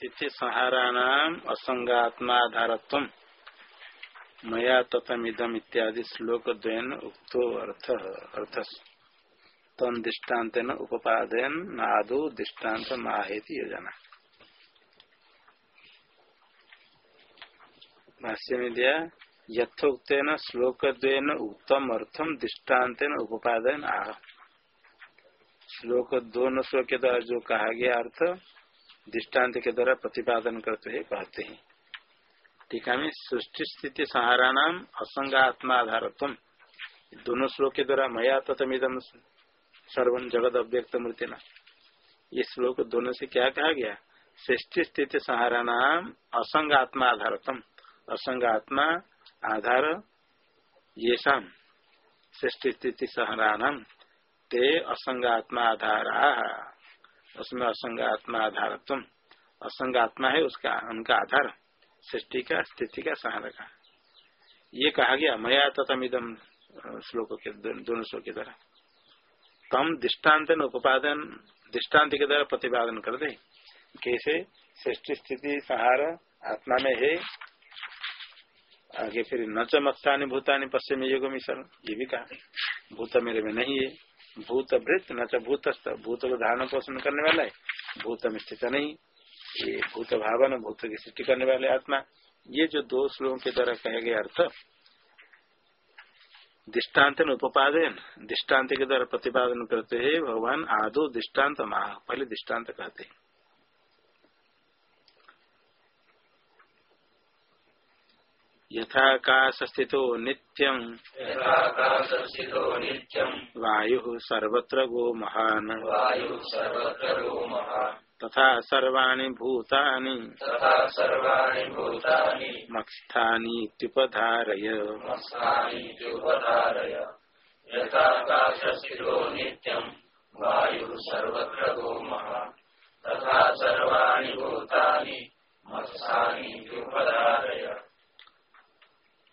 स्थिति सहाराणाम असंगात्माधारत्व मया तथमिदम इत्यादि श्लोक द्वयन उक्तो अर्थ अर्थ तन दृष्टांत उपादयन नादो दृष्टांत माहेति योजना। भाष्य में दिया यथोक्तेन श्लोक उत्तम अर्थम दृष्टांत उपादयन आह। श्लोक दोनों श्लोक के द्वारा जो कहा गया अर्थ दृष्टांत के द्वारा प्रतिपादन करते हैं कहते हैं। टीका में सृष्टि स्थिति सहारा नाम असंगात्मा आधारत्व दोनों श्लोक के द्वारा मया तथमिदम सर्वन जगत अव्यक्त मूर्ति न ये श्लोक दोनों से क्या कहा गया? सृष्टि स्थिति सहारा नाम असंगात्मा असंग असंगात्मा आधार ये शाम सृष्टि स्थिति सहारा नाम ते असंगात्मा आधारा उसमें असंग आत्मा आधार, तुम असंग आत्मा है उसका, उनका आधार, सृष्टि का, स्थिति का सहारा का। ये कहा गया, मया तथमिदम श्लोक के दोनों श्लोक के द्वारा। तम दृष्टांत उपादन, दृष्टांत के द्वारा प्रतिपादन कर दे, कैसे? सृष्टि, स्थिति, सहारा, आत्मा में है। आगे फिर न च मत्सानी भूतानी, पश्चिमी युग मिशन ये भी कहा। भूत मेरे में नहीं है। भूत वृत्त न भूत भूत को धारण पोषण करने वाला है। भूत स्थित नहीं। ये भूत भावन, भूत की सृष्टि करने वाले आत्मा। ये जो दो श्लोकों के द्वारा कहे गए अर्थ, दृष्टांत उपादन दृष्टांत के द्वारा प्रतिपादन करते हैं भगवान आदो दृष्टांत, माह। पहले दृष्टांत कहते हैं। यथाकाश स्थितो नित्यम। वायु सर्वत्र गो महान तथा सर्वाणि भूतानि। मत्स्थानीत्युपधारय। यथाकाशस्थितो नित्यं वायुः सर्वत्र तथा सर्वाणि भूतानि। मत्स्थानि उपधारय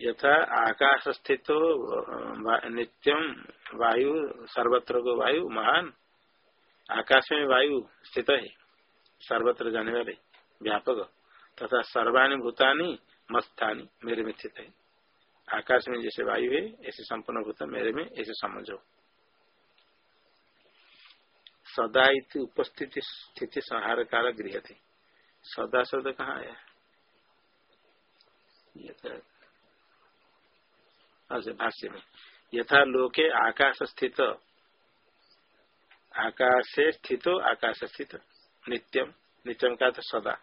यथा आकाश स्थित नित्यम वायु सर्वत्र को वायु, महान। आकाश में वायु स्थित है, सर्वत्र जाने वाले व्यापक। तथा सर्वाणी भूतानी मस्तानी मेरे में स्थित है। आकाश में जैसे वायु है, ऐसे संपूर्ण भूत मेरे में, ऐसे समझो। सदा इति उपस्थिति स्थिति संहार काल गृह थे सदा शब्द कहाँ आया? अच्छा भाष्य में यथा लोके आकाश स्थित आकाश से स्थित आकाश स्थित नित्यम नित्यम का तो सदा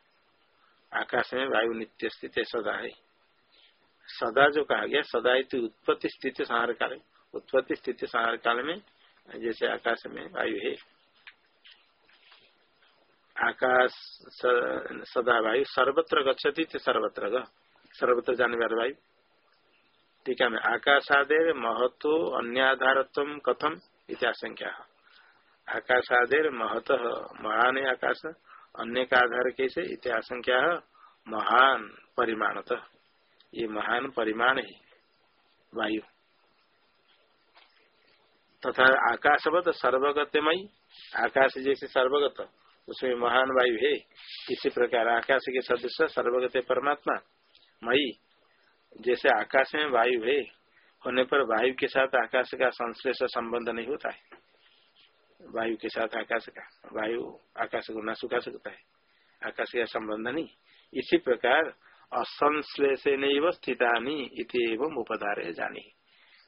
आकाश में वायु नित्य स्थित सदा है सदा जो कहा गया सदा उत्पत्ति स्थिति संहार काल उत्पत्ति स्थिति संहार काल में जैसे आकाश में वायु है आकाश सदा वायु सर्वत्र गच्छति सर्वत्र सर्वत्र जाने वाले वायु टीका में आकाशादेर महत्व अन्याधारत्व कथम इत्याशंख्या आकाशादेर महत महान आकाश अन्य का आधार कैसे इत्याशंख्या महान परिमाणत। ये महान परिमाण है वायु। तथा आकाशवत सर्वगतमयी आकाश जैसे सर्वगत उसमें महान वायु है। इसी प्रकार आकाश के सदस्य सर्वगत परमात्मा मई जैसे आकाश में वायु है, होने पर वायु के साथ आकाश का संश्लेष संबंध नहीं होता है। वायु के साथ आकाश का, वायु आकाश को न सुखा सकता है। आकाश का संबंध नहीं। इसी प्रकार असंश्लेष नहीं स्थिता एवं उपधार जानी।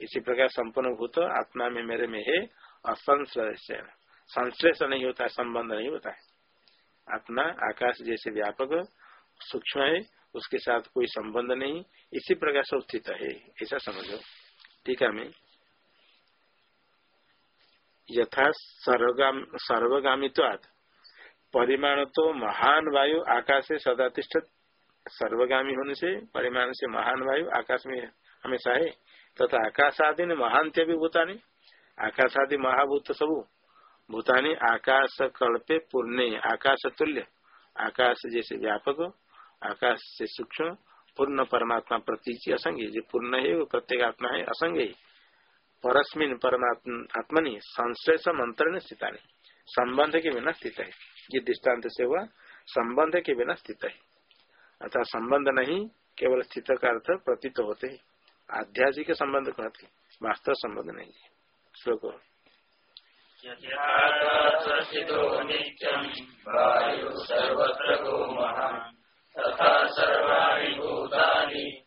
इसी प्रकार संपूर्ण भूत आत्मा में मेरे में है असंश्लेष। संश्लेष नहीं होता, संबंध नहीं होता है। आत्मा आकाश जैसे व्यापक, सूक्ष्म है उसके साथ कोई संबंध नहीं, इसी प्रकार से स्थित है। ऐसा समझो। टीका में। यथा सर्वगामी तो परिमाण तो महान वायु आकाश से सदातिष्ठ सर्वगामी होने से परिमाण से महान वायु आकाश में हमेशा है। तथा आकाश आदि ने महानत्य भी भूतानी। आकाश आदि महाभूत सब। भूतानी आकाश कल्पे पूर्ण आकाश तुल्य आकाश जैसे व्यापक आकाश से सूक्ष्म पूर्ण परमात्मा प्रतीक असंग, जो पूर्ण है वो प्रत्येक आत्मा है असंग है परस्मिन परमात्मा, आत्मनि संश्लेष मंत्र स्थित संबंध के बिना स्थित है ये दृष्टांत से हुआ संबंध के बिना स्थित है अर्थात संबंध नहीं, केवल स्थित का अर्थ प्रतीत होते है. आध्यात्मिक संबंध कहते वास्तव संबंध नहीं है. श्लोक यथाकाशस्थितो वायु सर्वत्र तथा भूतानि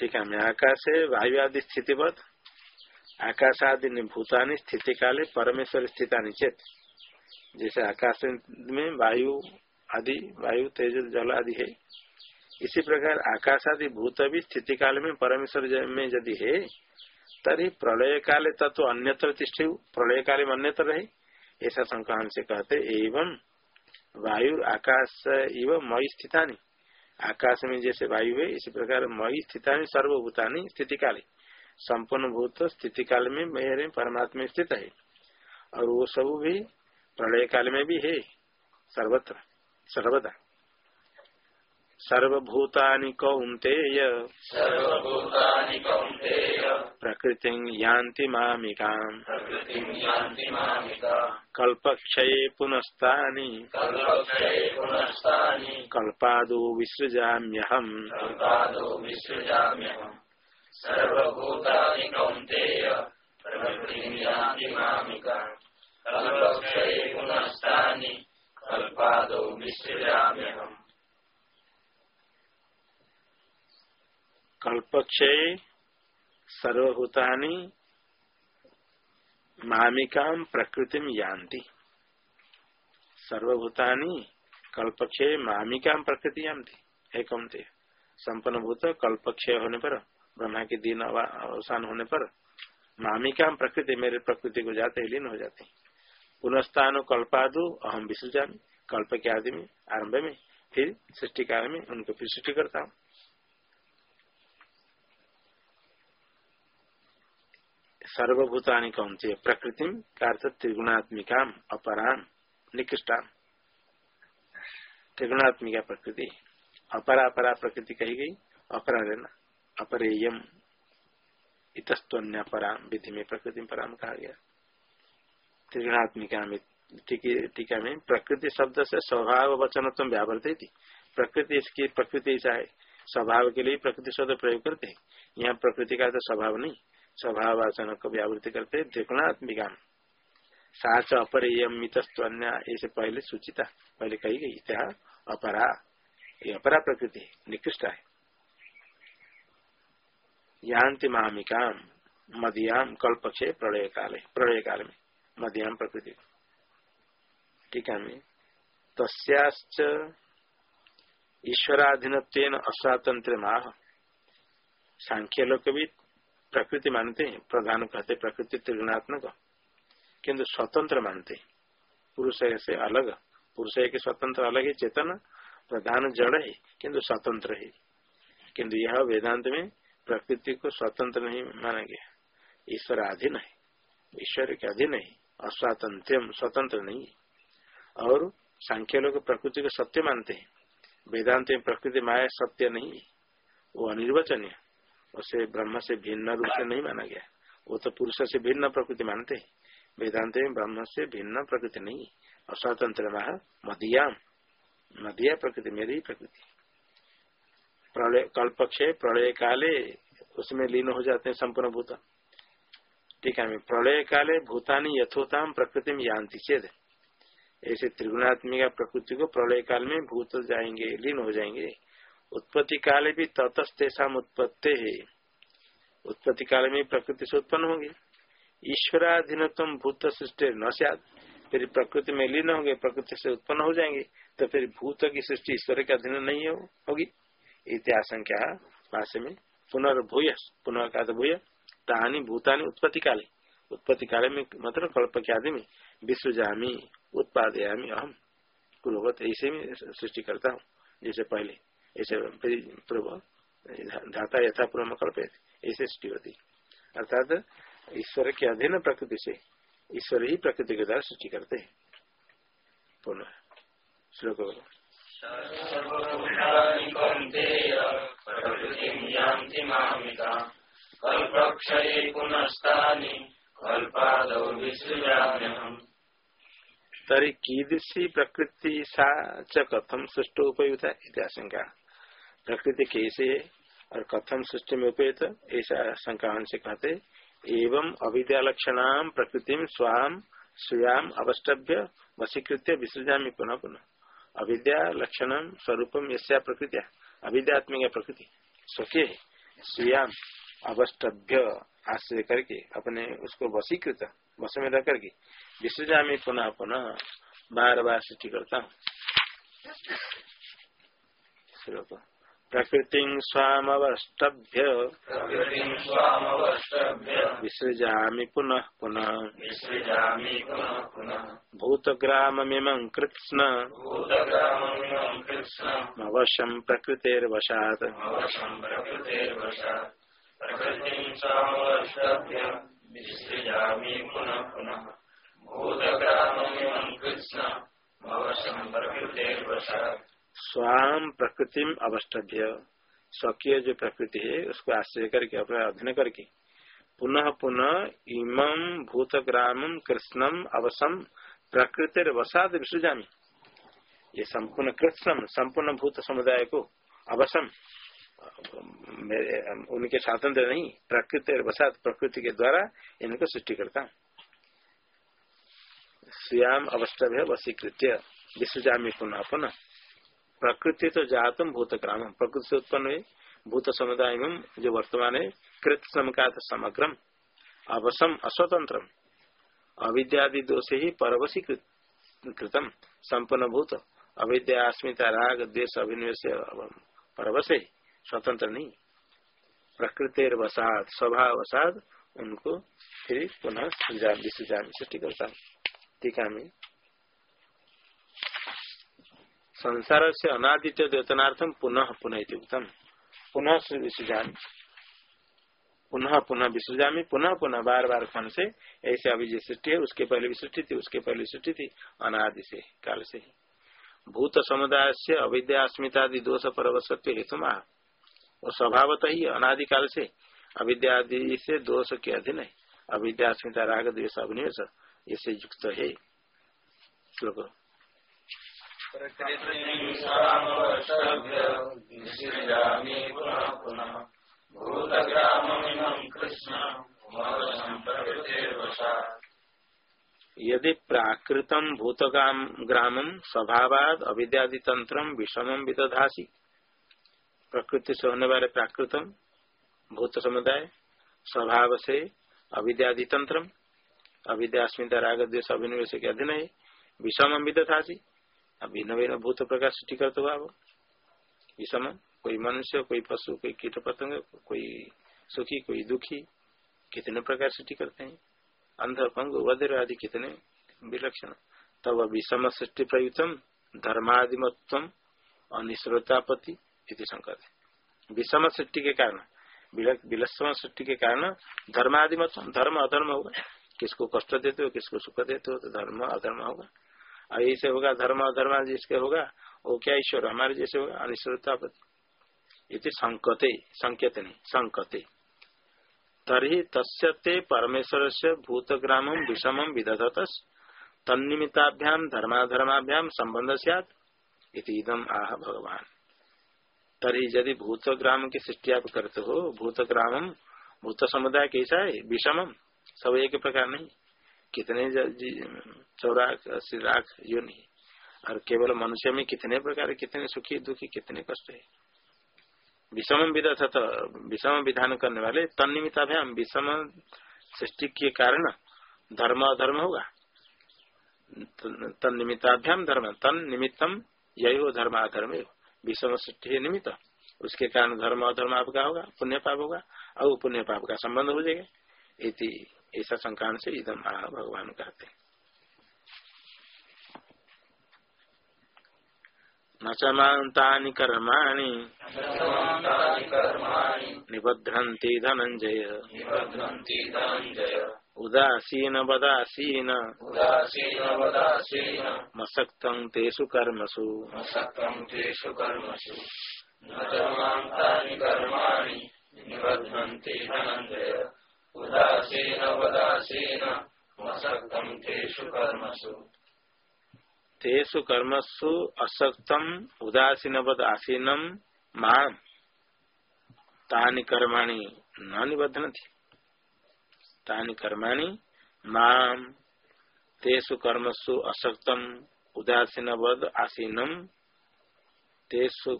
ठीक है मैं आकाश है वायु आदि स्थितिवत आकाश आदि भूतानि स्थिति काले परमेश्वर स्थितानि चेत, जैसे आकाश में वायु आदि, वायु, तेज, जल आदि है, इसी प्रकार आकाश आदि भूत भी स्थिति काल में परमेश्वर में यदि है, तरी प्रलय काले तत्व अन्यत्र प्रलय काल में अन्यत्र रहे। ऐसा संक्रांत से कहते एवं वायु आकाश एवं मई स्थितानी। आकाश में जैसे वायु है, इसी प्रकार मई स्थितानी सर्वभूतानी स्थिति काले संपूर्ण भूत स्थिति काल में मेरे परमात्मा स्थित है। और वो सब भी प्रलय काल में भी है, सर्वत्र, सर्वदा। सर्वभूतानि कौन्तेय। सर्वभूतानि प्रकृति यान्ति मामिकाम्। कल्पक्षये पुनस्तानि। कल्पादो विसृजाम्यहम्। कल्पादो विसृजाम्यहम्। कल्पक्षये पुनस्तानि कल्पादो विसृजाम्यहम् कल्पक्षये सर्वभूतानि मामिकाम प्रकृतिम यान्ति। सर्वभूतानि कल्पक्षय प्रकृति यान्ति। एकम थे संपन्न भूत कल्पक्षय होने पर, ब्रह्मा के दिन अवसान होने पर मामिकाम प्रकृति, मेरे प्रकृति को जाते ही लीन हो जाते पुनस्तान कल्पादु अहम विसृजामी। कल्प के आदि में, आरंभ में, फिर सृष्टि काल में उनको फिर सृष्टि करता हूँ। सर्वभूतानि कौनते, प्रकृति का अर्थ त्रिगुणात्मिका अपराम निकृष्टा त्रिगुणात्मिका प्रकृति। अपरा अपरा प्रकृति कही गई, अपरा अपरेयम। इतस्तन्य पराम विधि में प्रकृति पराम कहा गया। त्रिगुणात्मिका में, टीका में प्रकृति शब्द से स्वभाव वचन तुम व्यावृत थी प्रकृति इसकी, प्रकृति ऐसा है। स्वभाव के लिए प्रकृति शब्द प्रयोग करते हैं। यहाँ प्रकृति का तो स्वभाव नहीं। स्वभाव वाचन को व्यावृत्ति करते त्रिगुणात्मिका साच अपरेयम मितस्तन्य ऐसे पहले सूचिता, पहले कही गई त्या अपरा। ये अपरा प्रकृति, निकृष्ट है। यांति मामिका मदियाम कल्पक्षे प्रलय काले, प्रलय काल में मदियाम प्रकृति। ठीक है तस्याच ईश्वराधीन अस्वातंत्र माह सांख्य भी प्रकृति मानते हैं, प्रधान कहते प्रकृति त्रिगुणात्मक किंतु स्वतंत्र मानते पुरुष से अलग, पुरुष के स्वतंत्र अलग है, चेतन प्रधान जड़ है, किंतु स्वतंत्र है। किंतु यह वेदांत में प्रकृति को स्वतंत्र नहीं माना गया ईश्वर अधीन है, ईश्वर के अधीन है अस्वातंत्र स्वतंत्र नहीं और सांख्य लोग प्रकृति को सत्य मानते हैं। वेदांत में प्रकृति माया सत्य नहीं वो अनिर्वचनीय उसे ब्रह्म से भिन्न रूप से नहीं माना गया। वो तो पुरुष से भिन्न प्रकृति मानते हैं। वेदांत में ब्रह्म से भिन्न प्रकृति नहीं। और स्वतंत्र मदिया मदिया प्रकृति, मेरी प्रकृति। प्रलय कल्पक्षय प्रलय काले, उसमें लीन हो जाते हैं संपूर्ण भूत। ठीक है प्रलय काले, भूतानी, यथोताम प्रकृति में यान्ति चेद ऐसे त्रिगुणात्मिका प्रकृति को प्रलय काल में भूत जाएँगे, लीन हो जाएँगे। उत्पत्ति काल भी ततस्तेषा उत्पत्ति है उत्पत्ति। काल में प्रकृति से उत्पन्न होंगे। ईश्वराधीन भूत सृष्टि न फिर प्रकृति में लीन होंगे प्रकृति से उत्पन्न हो जाएँगे तो फिर भूत की सृष्टि ईश्वर के अधीन नहीं हो, होगी। इतिहासंख्या भाष्य में पुनर्भूय पुनः भूय तानी भूतानी उत्पत्ति काले उत्पत्ति काले में मतलब कल्प के आदि में विश्वजामी उत्पादयामी अहम कुलवत ऐसे में सृष्टि करता हूँ जैसे पहले। ऐसे पूर्व धाता यथा पूर्व कल्प, ऐसे सृष्टि अर्थात ईश्वर के अधीन प्रकृति से, ईश्वर ही प्रकृति के द्वारा सृष्टि करते हैं। पुनः, श्लोक तरी कीदृशी प्रकृति सा च कथम सृष्ट उपयुक्त आशंका। प्रकृति कैसे है और कथम सृष्टि में उपयुक्त ऐसा शंका से कहते एवं अविद्या लक्षण प्रकृति स्वाम स्वयाम अवस्टभ्य वशीकृत्य विसृजा पुनः पुनः। अविद्या लक्षण यस्या प्रकृतिया। अविद्यात्मिक प्रकृति। स्वके स्वयाम अवस्टभ्य आश्रय करके अपने उसको वशीकृत वश में रह करके विसृजा पुनः पुनः बार बार सृष्टि करता हूँ। प्रकृति स्वामवष्टभ्य। विसृजा पुनः पुनः। भूतग्राममिमं कृत्स्न। अवशं प्रकृतेर्वशात्। पुनः पुनः। भूतग्राममिमं कृत्स्न। अवशं प्रकृतेर्वशात्। स्वाम प्रकृतिम अवस्टभ्य स्वकीय जो प्रकृति है, उसको आश्रय करके, अपने अध्ययन करके, पुनः पुनः इमं भूतग्राम कृष्णम अवसम प्रकृति वसाद विसृजामी। ये संपूर्ण कृष्णम संपूर्ण भूत समुदाय को अवसम उनके स्वातंत्र नहीं प्रकृति वसात प्रकृति के द्वारा इनको सृष्टि करता। हूँ स्वयं अवस्टभ्य वसीकृत्य, विसृजामी पुनः पुनः। प्रकृति तो जातम भूत ग्राम प्रकृति से उत्पन्न हुए भूत समुदाय में जो वर्तमान है, कृत का समग्रम, अवसम अस्वतंत्र अविद्यादि दोष ही परवशी कृतम संपन्न भूत। अविद्या, अस्मिता, राग द्वेश अभिनिवेश परवश है स्वतंत्र नहीं। प्रकृति वसाद स्वभाव वसाद उनको फिर पुनः सृष्टि करता टीका में संसार से अनादित्य द्योतनार्थम पुनः पुनः उत्तम पुनः विसृजामी। पुनः पुनः विसृजामी, पुनः पुनः बार बार खन से ऐसे अभी जो सृष्टि है, उसके पहले भी सृष्टि थी, उसके पहले सृष्टि थी, अनादि से, काल से ही। भूत समुदाय से अविद्यास्मितादि दोष परवसत्व हेतु महा वो स्वभावत ही अनादि काल से, अविद्यादि से दोष के अधीन है। अविद्यास्मिता राग द्वेश अभिनिवेश इसे युक्त है। श्लोक। यदि प्राकृतम भूत ग्रामम स्वभावाद अविद्यादि तंत्र विषमम विदधासी, प्रकृति से होने वाले प्राकृतम भूत समुदाय स्वभाव से अविद्यादि तंत्र अविद्यास्मिता राग द्वेश अभिनिवेश के अधीन है विषमम विदधासी। अब भिन्न भिन्न भूत प्रकार सृष्टि करते हुआ विषम कोई मनुष्य, कोई पशु, कोई कीट पतंग, कोई सुखी, कोई दुखी, कितने प्रकार सृष्टि करते हैं? अंध, पंग, वज्र आदि कितने? विलक्षण। तब विषम सृष्टि प्रयुक्तम धर्मादिमत्व अनिश्रोतापति संकट विषम सृष्टि के कारण विलक्षण सृष्टि के कारण धर्मादिमत्व धर्म अधर्म होगा। किसको कष्ट देते हो, किसको सुख देते हो तो धर्म अधर्म होगा। ऐसे होगा, धर्म अधर्म जिसके होगा, वो क्या ईश्वर हमारे जैसे होगा अनिश्वरतापति इति संकते, संकेत नहीं, संकते। तरी तस्ते परमेश्वर से भूतग्राम विषम विदधत तन्निमिताभ्याम धर्माधर्माभ्याम संबंध सिदम आह भगवान। तरी यदि भूतग्राम की सृष्टि आप करते हो, भूतग्राम भूत समुदाय कैसा है? विषमम सब एक प्रकार नहीं। कितने चौराख सिराख यो नहीं। और केवल मनुष्य में कितने प्रकार, कितने सुखी, दुखी, कितने कष्ट है? विषम विधा था विषम विधान करने वाले तन्निमिताभ्याम विषम सृष्टि के कारण धर्म अधर्म होगा। तन निमित्ताभ्याम धर्म तन निमित्तम यही हो धर्म अधर्म विषम सृष्टि निमित्त, उसके कारण धर्म अधर्म आपका होगा पुण्य पाप होगा और पुण्य पाप का संबंध हो जाएगा। ऐसा संकान से इधम आ भगवान कहते न चमांता कर्माणि। निबध्रन्ति धनंजय उदासीन वदासीन मसक्त कर्मसु। तेषु कर्मसु। कर्मसु। तेषु कर्मसु असक्तम, उदासीनवद आसीनम, माम। तानि कर्माणि न निबध्नति तानि कर्माणि माम। तेषु कर्मसु असक्तम, उदासीनवद आसीनम। तेषु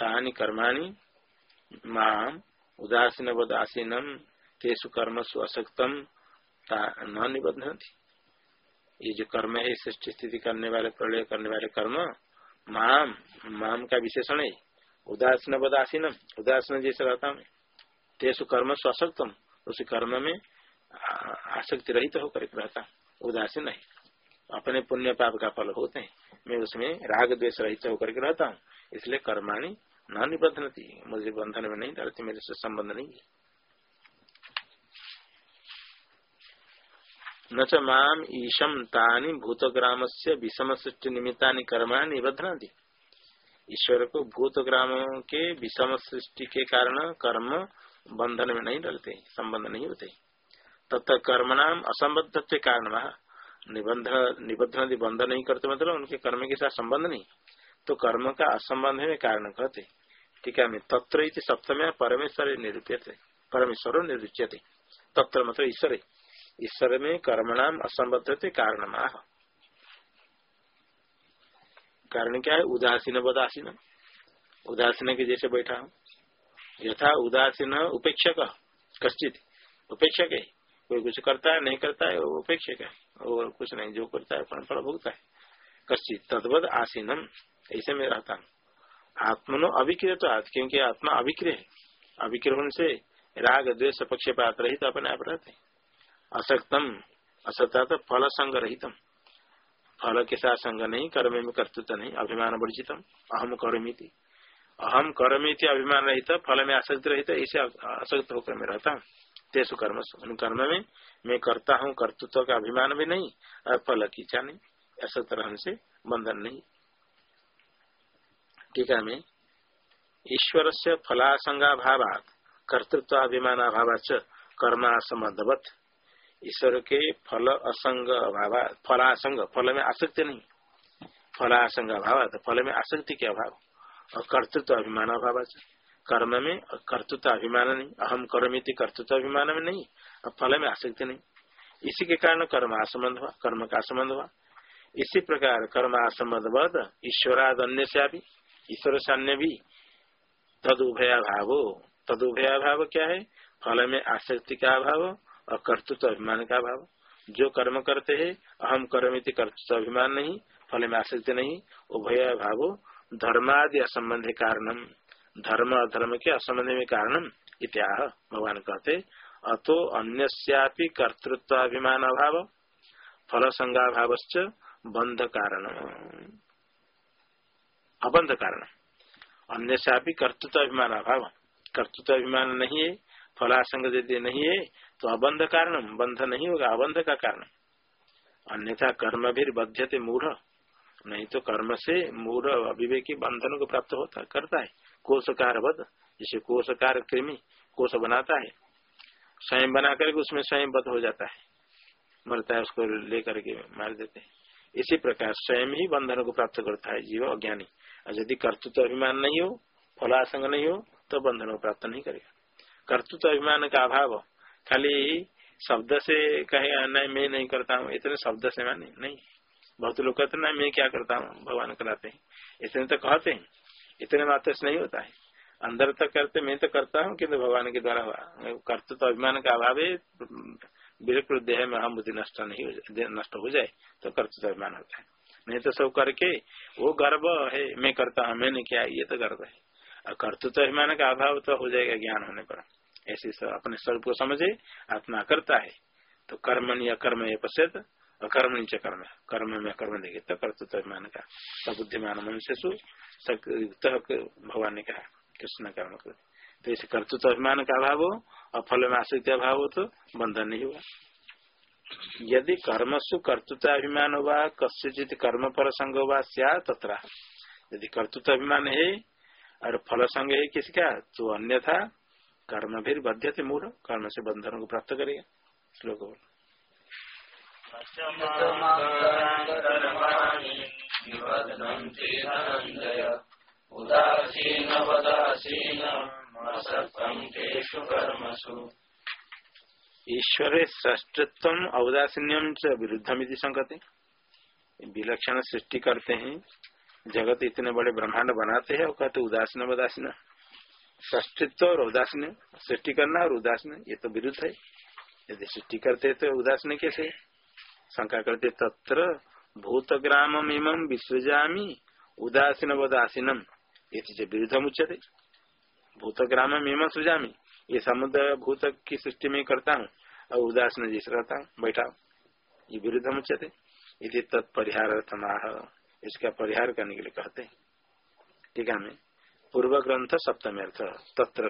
तानि कर्माणि माम, उदासीनवद आसीनम। तेषु कर्मसु असक्तम न निबध्नति ये जो कर्म है सृष्टि स्थिति करने वाले, प्रलय करने वाले कर्म, माम माम का विशेषण है। उदासीन बदासीन उदासीन जैसे रहता हूँ तेसु कर्म स्वसक्तम उस कर्म में आसक्ति रहित तो होकर रहता उदासीन नहीं अपने पुण्य पाप का फल होते हैं। मैं उसमें राग द्वेष रहित होकर रहता हूँ। इसलिए कर्माणी न निबद्धनती मुझे बंधन में नहीं डालती मेरे से संबंध नहीं है। न च माम ईशम तानी भूतग्राम से विषम सृष्टि निमित्ता कर्मा निबद्धना ईश्वर को भूतग्राम के विषम सृष्टि के कारण कर्म बंधन में नहीं डलते संबंध नहीं होते। तथा कर्म नाम असंबद्ध के कारण निबंध निबद्धन बंध नहीं करते मतलब उनके कर्म के साथ संबंध नहीं। तो कर्म का असंबंध में कारण कहते। ठीक है तत्र सप्तम परमेश्वर निरूप्य परमेश्वर निरूच्यते। तत्र मतलब ईश्वर। ईश्वर में कर्मणाम असंबद्ध थे कारण कारण क्या है? उदासीन बदासीन उदासीन के जैसे बैठा हूँ। यथा उदासीन उपेक्षक, कश्चित उपेक्षक है। कोई कुछ करता है, नहीं करता है, वो उपेक्षक है। और कुछ नहीं, जो करता है फल भोगता है। कश्चित तद्वत आसीनम। ऐसे में रहता हूँ। आत्मनो अभिक्रिय तो आज क्योंकि आत्मा अभिक्रिय है। अभिक्रिय होने से राग, द्वेष, पक्षपात रहित तो अपने आप रहते हैं। असक्तम असक्ता तो फल संग रहितम फल के साथ संग नहीं, कर्म में कर्तृत्व नहीं, अभिमान वर्जितम, अहम करमी थी अहम करमी थी अभिमान रहित, फल में आसक्त रहित, इसे असक्त होकर मैं रहता हूँ। तेसु कर्म उन कर्म में मैं करता हूँ, कर्तृत्व का अभिमान भी नहीं, और फल की इच्छा नहीं, असक्त रहने से बंधन नहीं। टीका में ईश्वर से फलासंगा भावात कर्तृत्व अभिमान अभाव कर्मासमदवत। ईश्वर के फल असंग अभाव, फलासंग, फल में आसक्ति नहीं। फलासंग अभाव तो फल में आसक्ति के अभाव। और कर्तृत्व अभिमान अभाव कर्म में कर्तृत्व अभिमान नहीं। अहम कर्मित कर्तृत्व अभिमान में नहीं। और फल में आसक्ति नहीं। इसी के कारण कर्म असंबंध हुआ, कर्म का संबंध हुआ। इसी प्रकार कर्म असंबंध बद ईश्वराद अन्य से भी ईश्वर से अन्य भी तद उभया भाव तद उभया भाव क्या है? फल में आसक्ति का अभाव और कर्तृत्व अभिमान का भाव जो कर्म करते हैं, अहम कर्मित कर्तृत्व अभिमान नहीं, फल में आसक्ति नहीं, उभय भाव, धर्मादि असंबंध कारणम। धर्म अधर्म के असंबंध में कारणम, इत्याह भगवान कहते, अतो अन्य कर्तृत्व अभिमान अभाव फल संज्ञाभाव बंध कारण अबंध कारण अन्य कर्तृत्व अभिमान अभाव। कर्तृत्व अभिमान नहीं है, फलासंग यदि नहीं है तो अबंध कारण बंध नहीं होगा, अबंध का कारण। अन्यथा कर्म भी बध्यते मूढ़। नहीं तो कर्म से मूढ़ अभिवेकी बंधन को प्राप्त होता, करता है। कोशकार बद जिसे कोशकार कृमि, कोश बनाता है। स्वयं बना करके उसमें स्वयं बद हो जाता है। मरता है उसको लेकर के मार देते हैं। इसी प्रकार स्वयं ही बंधन को प्राप्त करता है, जीव अज्ञानी। और यदि कर्तृत्व अभिमान नहीं हो फलासंग नहीं हो तो बंधन को प्राप्त नहीं करेगा। कर्तृत्व अभिमान का अभाव खाली शब्द से कहे, नहीं, मैं नहीं करता हूँ। इतने शब्द से मैं नहीं, बहुत लोग कहते ना मैं क्या करता हूँ? भगवान कराते हैं। इतने तो कहते हैं, इतने मात्र से नहीं होता है। अंदर तक करते, मैं तो करता हूँ किन्तु भगवान के द्वारा हुआ कर्तृत्व अभिमान का अभाव है। बिल्कुल देह में हम बुद्धि नष्ट नहीं हो नष्ट हो जाए तो कर्तृत्व अभिमान होता है। नहीं तो सब करके, वो गर्व है, मैं करता हूँ, मैंने क्या, ये तो गर्व है। और कर्तृत्व अभिमान का अभाव तो हो जाएगा ज्ञान होने पर। ऐसे अपने स्वरूप को समझे, आत्मा करता है। तो कर्म अकर्म ये पश्चित अकर्म नीचे कर्म। कर्म में कर्म देखे तो कर्तृत्व अभिमान का। सबुद्धिमान मनुष्य युक्त भगवान ने कहा, कृष्ण कर्म कर तो इसे कर्तृत्व अभिमान का अभाव हो और फल में आसक्ति अभाव हो तो बंधन नहीं हुआ। यदि कर्मसु कर्तृत्व अभिमान हुआ कस्यचित कर्म पर संग हुआ क्या तथा यदि कर्तृत्व अभिमान है, और फल संग है किसका तो अन्यथा कर्म भी बध्य थे मूल, कर्म से बंधनों को प्राप्त करेगा श्लोक बोल। उदासीन वदासीन ईश्वर श्रेष्ठत्व औदासीन्यम से विरुद्धमिति संगति। विलक्षण सृष्टि करते हैं। जगत इतने बड़े ब्रह्मांड बनाते हैं और कहते उदासीन उदासीन षष्टित्व और उदासीन सृष्टि करना और उदासीन ये तो विरुद्ध है। यदि सृष्टि करते तो उदासन कैसे? शंका करते, तत्र भूतग्राम इमं विसृजामी उदासीन उदासीनम ये चीज़ें विरुद्ध मुच्यते। भूतग्राम इमं सृजामी। ये समुद्र भूत की सृष्टि में करता हूँ और उदासीन जिस रहता हूँ, बैठा ये विरुद्ध मुच्यते। यदि तत्परिहार इसका परिहार करने के लिए कहते हैं। ठीक है, हमें पूर्व ग्रंथ सप्तम अर्थ, तत्र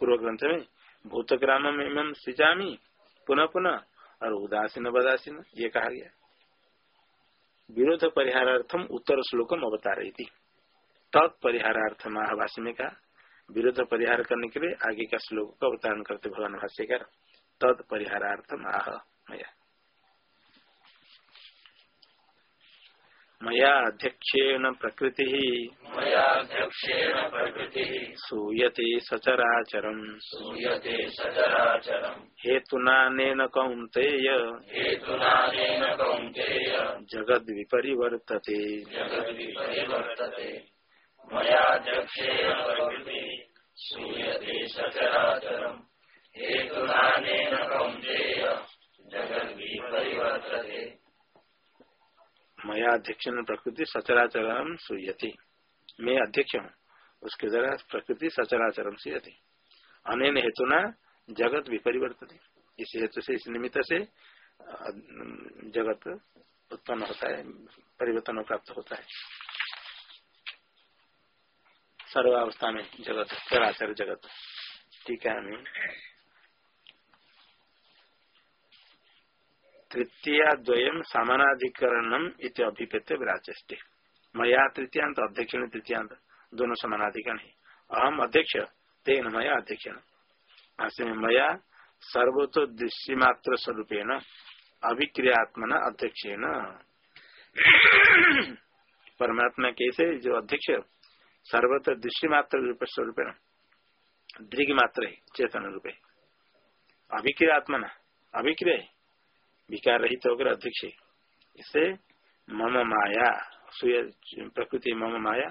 पूर्व ग्रंथ में, भूतग्राम में सिजामी, पुनः पुनः, और उदासीन बदासीन ये कहा गया। विरोध परिहारार्थम उत्तर श्लोकम अवतार रही थी तत्परिहारार्थ महाभाष्य में कहा, विरोध परिहार करने के लिए आगे का श्लोक का अवतारण करते भगवान भाष्यकार। तत्परिहारार्थम आह मया। मया अध्यक्षेण प्रकृति मयाध्यक्षेण प्रकृति सूयते सचराचरम सूयते सचराचरम हेतुनानेन कौन्तेय हेतुनानेन कौन्तेय जगद विपरिवर्तते जगद्विपरिवर्तते मयाध्यक्षेण प्रकृति सूयते सचराचरम हेतुनानेन कौन्तेय जगद्विपरिवर्तते। मया अध्यक्ष प्रकृति सचराचरम सुयति मैं अध्यक्ष हूँ, उसके द्वारा प्रकृति सचराचरम सुयति अनेन न जगत विपरिवर्तन इस हेतु से, इस निमित्त से जगत उत्पन्न होता है, परिवर्तन प्राप्त होता है। सर्वावस्था में जगत, चराचर जगत। ठीक है हमें तृतीया द्वयम समानाधिकरणम इत अभिपेत विराचष्टे मया तृतीयांत अध्यक्ष तृतीयांत दोनों समानाधिकरण। है अहम अध्यक्ष, तेन मया अध्यक्ष भाष्य में मया सर्वतो दृष्टि मात्र स्वरूपेण अभिक्रियात्मना अध्यक्ष परमात्मा कैसे, जो अध्यक्ष सर्वत्र दृष्टि मात्र रूप स्वरूपेण दृग मात्र है चेतन रूपे अभिक्रियात्मना अभिक्रिय विकार रहित होकर अध्यक्ष इससे मम माया सूर्य प्रकृति मम माया,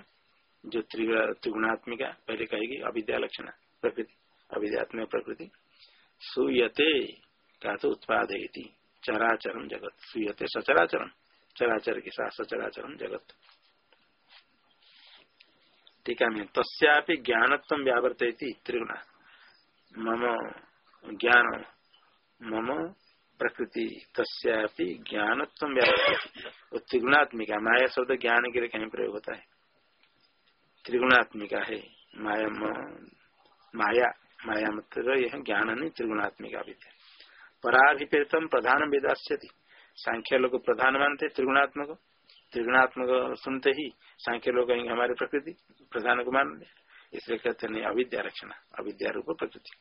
जो त्रिगुणात्मिका, पहले कहेगी अविद्या लक्षण प्रकृति, अविद्यात्मिक प्रकृति। सुयते का तो उत्पाद चराचरम जगत। सुयते सचराचरम चराचर के साथ सचराचरम जगत। ठीक है तस्यापि ज्ञानत्व व्यावर्त त्रिगुणा। मम ज्ञान, मम प्रकृति तस्यापि ज्ञानत्व वो त्रिगुणात्मिका माया शब्द ज्ञान के लिए कहीं प्रयोग होता है। त्रिगुणात्मिका है, माया माया माया मतलब यह ज्ञान नहीं, त्रिगुणात्मिका भी थे पराभिपेतम प्रधान वेदास्यति। सांख्य लोग प्रधान मानते त्रिगुणात्मक। त्रिगुणात्मक सुनते ही सांख्य लोग कहेंगे, हमारी प्रकृति प्रधान को मान इसलिए कहते नहीं, अविद्या रचना, अविद्या रूप प्रकृति।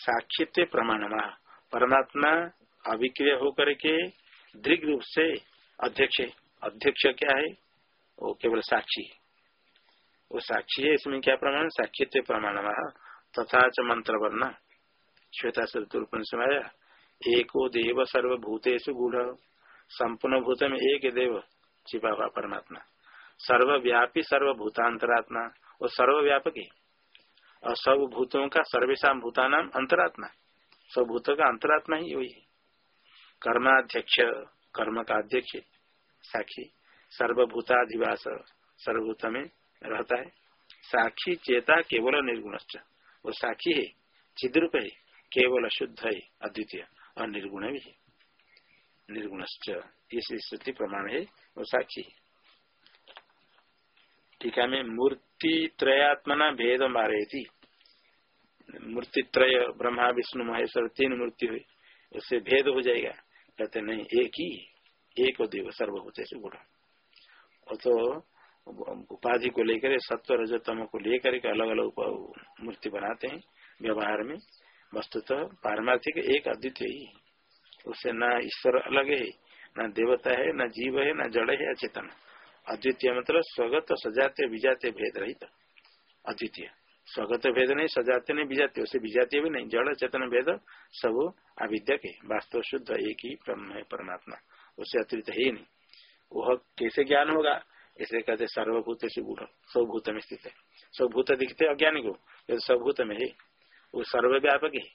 साक्षित्व प्रमाण परमात्मा अभिक्रिय होकर के दृग रूप से अध्यक्ष अध्यक्ष क्या है? वो केवल साक्षी वो साक्षी है, इसमें क्या प्रमाण? साक्षित्व प्रमाण तथा च मंत्र वर्ण श्वेता समाया एको देव सर्वभूतेषु गूढ़। संपूर्ण भूत में एक देव छिपा हुआ परमात्मा। सर्वव्यापी सर्वभूतांतरात्मा। वो सर्वव्यापक है। और सब भूतों का सर्वेशा भूतानाम अंतरात्मा। सब भूतों का अंतरात्मा ही वही। कर्माध्यक्ष कर्म का अध्यक्ष साक्षी। सर्वभूताधिवास सर्वभूत में रहता है। साक्षी चेता केवल निर्गुण वो साक्षी है, चिद्रूप है, केवल शुद्ध है, अद्वितीय, और निर्गुण भी है। निर्गुण इस स्थिति प्रमाण है, वो साक्षी टीका में मूर्ति त्रयात्मना भेद मारे थी मूर्ति त्रय ब्रह्मा, विष्णु, महेश्वर तीन मूर्ति हुई, उससे भेद हो जाएगा। कहते, नहीं, एक ही, एक और देव, सर्वभूत से गुण वो तो उपाधि को लेकर, सत्व रजतम को लेकर के अलग अलग मूर्ति बनाते हैं, व्यवहार में। वस्तुतः पारमार्थिक एक अद्वितीय ही। उससे न ईश्वर अलग है, न देवता है, न जीव है, न जड़ है, अचेतन। अद्वितीय मतलब स्वगत सजाते विजाते भेद रहित। अद्वितीय। स्वगत भेद नहीं सजाते नहीं विजाते उसे विजातीय भी नहीं। जड़, चेतन, भेद सब अविद्या के। वास्तव शुद्ध, एक ही ब्रह्म है, परमात्मा। उससे अतिरिक्त है नहीं। वह कैसे ज्ञान होगा? ऐसे कहते सर्वभूत से गुण स्वभूत में स्थित है। स्वभूत दिखते अज्ञानी को स्वभूत में है। वो सर्वव्यापक है।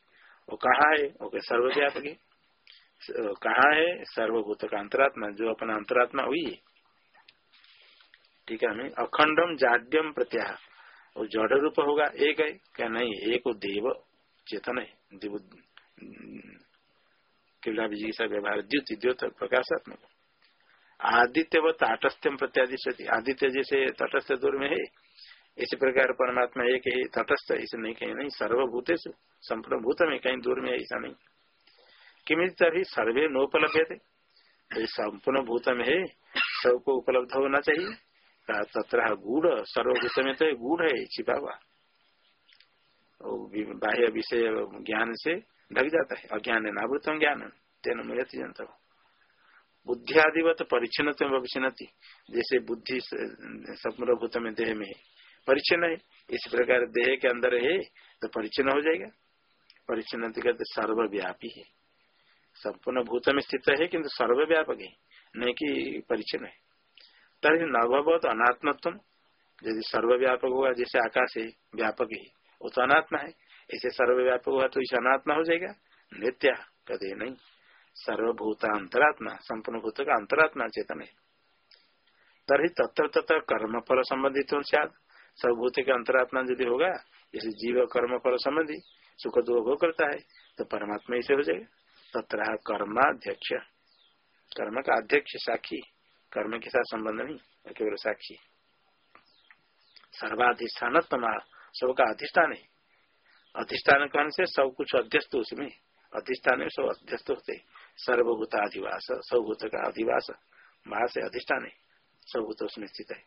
वो कहाँ है? वो सर्वव्यापक है। कहा है? सर्वभूत का अंतरात्मा, जो अपना अंतरात्मा हुई है। ठीक है हमें अखंडम जाड्यम प्रत्याह वो जड़ रूप होगा, एक है। क्या नहीं? एक देव चेतन है। देव क्रीड़ा विजय का व्यवहार, द्युत द्योत प्रकाशात्मक। आदित्य व ताटस्थ्यम प्रत्यादिशति आदित्य जैसे तटस्थ दूर में है, इसी प्रकार परमात्मा एक है, तटस्थ ऐसे नहीं कहीं। नहीं सर्वभूत संपूर्ण भूत में कहीं दूर में ऐसा नहीं। किमित तभी सर्वे नोपलब्ध थे संपूर्ण भूत में है, सबको उपलब्ध होना चाहिए। तथा गूढ़ सर्वभूत में तो गूढ़ है छिपा हुआ बाह्य विषय ज्ञान से ढक जाता है। अज्ञान नावृतम ज्ञान तेन मुयति जनता बुद्धियादिवत परिचिन भविष्य जैसे बुद्धि संपूर्ण भूत में देह में है परिचन्न है। इस प्रकार देह के अंदर है तो परिचन्न हो जाएगा। परिचन्न कहते सर्वव्यापी है। संपूर्ण भूत में स्थित है, किंतु सर्वव्यापक है। नहीं कि परिचन्न है। तभी नवबोध अनात्मत्व। यदि सर्वव्यापक होगा जैसे आकाश है व्यापक ही, वो तो अनात्मा है। ऐसे सर्वव्यापक हुआ तो इसे अनात्मा हो जाएगा। नित्य, कदे नहीं। सर्वभूत अंतरात्मा संपूर्ण भूत का अंतरात्मा चेतन है। तरी तत्र तत्र कर्म फल संबंधित सर्वभूत का अंतरात्मा यदि होगा, जैसे जीव कर्म फल संबंधी सुख दुख करता है तो परमात्मा ऐसे हो जाएगा। तथा कर्माध्यक्ष। कर्म का अध्यक्ष साक्षी कर्म के साथ संबंध नहीं केवल साक्षी। सर्वाधिष्ठान सबका अधिष्ठान है। अधिष्ठान कहने से? सब कुछ अध्यस्त उसमें। अधिष्ठान में सब अध्यस्त होते सर्वभूत अधिवास, सबभूत का अधिवास वहाँ से अधिष्ठान है। सबभूत उसमें स्थित है।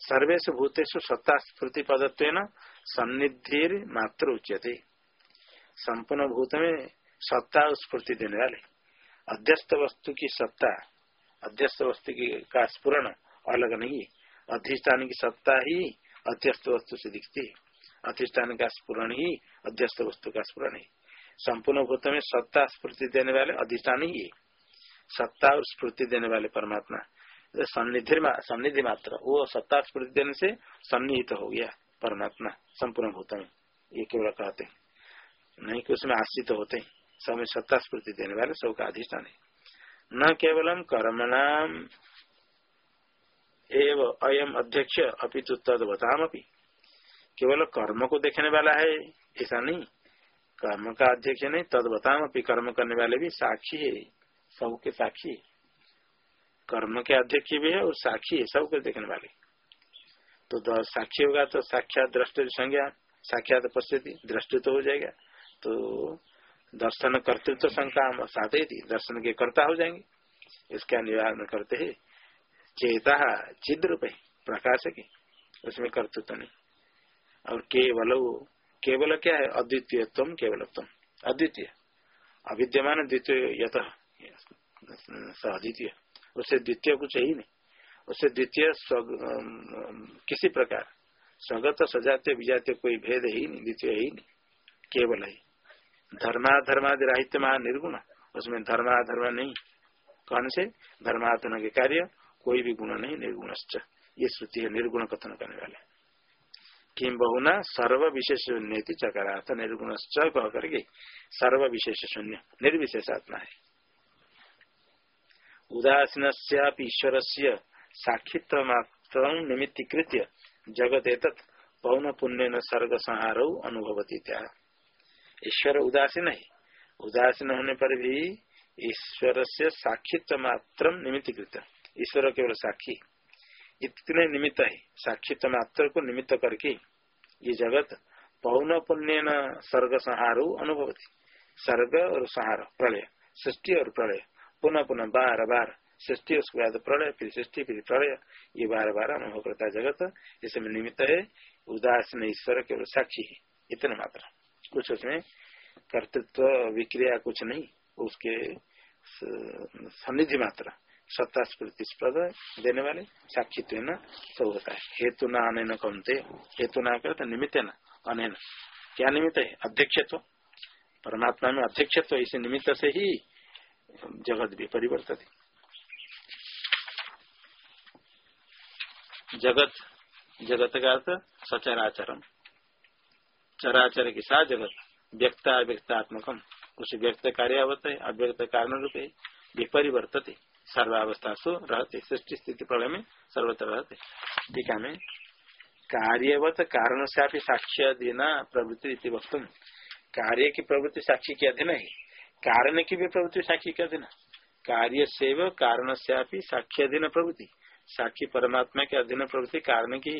सर्वेश भूतेषु सत्ता स्फूर्ति पदत्व सन्निधि मात्र उच्यते। संपूर्ण भूत में सत्ता स्फूर्ति देने वाले। अध्यस्त वस्तु की सत्ता अध्यस्त वस्तु की का स्पूर्ण अलग नहीं है अधिष्ठान की सत्ता ही अध्यस्त वस्तु से दिखती है अधिष्ठान का स्पूर्ण ही अध्यस्त वस्तु का स्पूर्ण है संपूर्ण भूत में सत्ता स्फूर्ति देने वाले अधिष्ठान ही। है सत्ता और स्फूर्ति देने वाले परमात्मा। सन्निधि सन्निधि मात्र। वो सत्ता स्फूर्ति देने से सन्निहित हो गया परमात्मा संपूर्ण भूत में ये केवल कहते नहीं कि उसमें आश्रित होते हैं। सब सत्ता स्फूर्ति देने वाले सबका अधिष्ठान है। न केवलम कर्मणाम एव अयम अध्यक्ष अपितु तदवताम अपनी केवल कर्म को देखने वाला है, ऐसा नहीं। कर्म का अध्यक्ष नहीं तदवताम अपनी कर्म करने वाले भी साक्षी है, सबके साक्षी कर्म के अध्यक्ष भी है और साक्षी है, सबके देखने वाले। तो साक्षी होगा तो साक्षात दृष्टि संज्ञा, साक्षात पश्चिति दृष्टि तो हो जाएगा। तो दर्शन कर्तृत्व शंका साधे थी, दर्शन के कर्ता हो जाएँगे। इसका निवारण करते है चेता चिद रूप प्रकाश के उसमें कर्तृत्व नहीं। और केवल केवल क्या है? अद्वितीय तुम केवलत्म अद्वितीय। अविद्यमान द्वितीय यथ अद्वितीय। उससे द्वितीय कुछ ही नहीं। उससे द्वितीय किसी प्रकार। स्वगत सजाते विजाते कोई भेद ही नहीं, द्वितीय ही नहीं। केवल है। धर्माधर्मादि राहित्य महा निर्गुण। उसमें धर्माधर्म नहीं। कौन से? धर्माधर्म के कार्य, कोई भी गुण नहीं निर्गुण ये श्रुति है, निर्गुण कथन करने वाले। किम बहुना सर्व विशेष शून्य चकाराथ निर्गुण कह करके सर्व विशेष शून्य, निर्विशेषात्मा है। उदासीन ईश्वर से साक्षित्व मात्र निमित्तीकृत जगत एत पौन पुण्य सर्ग संहार अनुभवती ईश्वर उदासीन है उदासीन होने पर भी ईश्वर से साक्षित्व मात्र निमित्त कृत ईश्वर केवल साक्षी। इतने निमित्त है, साक्षित्व मात्र को निमित्त करके ये जगत पौन पुण्य न सर्ग संहार अनुभवती। सर्ग और संहार, प्रलय, सृष्टि और प्रलय। पुनः पुनः, बार बार, सृष्टि, उसके बाद प्रलय, फिर सृष्टि, फिर प्रलय। ये बार बार अनुभव करता जगत, इसमें निमित्त है, उदासीन ईश्वर केवल साक्षी है, इतना मात्र। कुछ उसमें कर्तृत्व, विक्रिया कुछ नहीं, उसके सन्निधि मात्र। सत्ता स्पद देने वाले, साक्षित्व न, सब होता है। हेतु न अन कमते हेतु न कर निमित्त न अन क्या निमित्त है? अध्यक्षत्व। परमात्मा में अध्यक्षत्व, इस निमित्त से ही जगत भी परिवर्तित जगत जगत का अर्थ सचराचरम। चराचर के साथ जगत व्यक्ता व्यक्तात्मकम उस व्यक्त कार्य है अव्यक्त कारण रूप है विपरिवर्तते। सर्वावस्था सो रहते सृष्टि स्थिति प्रलय में सर्वत्र रहते। टीका में कार्यवत कारण से आप साक्ष्य अधीन प्रवृत्ति वक्तुम कार्य की प्रवृत्ति साक्षी के अधीन है। कारण की भी प्रवृत्ति साक्षी के अधीन कार्य से कारण से साक्षी अधीन प्रवृत्ति। साक्षी परमात्मा के अधीन प्रवृत्ति कारण की